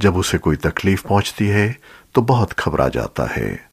جب اسے کوئی تکلیف پہنچتی ہے تو بہت گھبرا جاتا ہے۔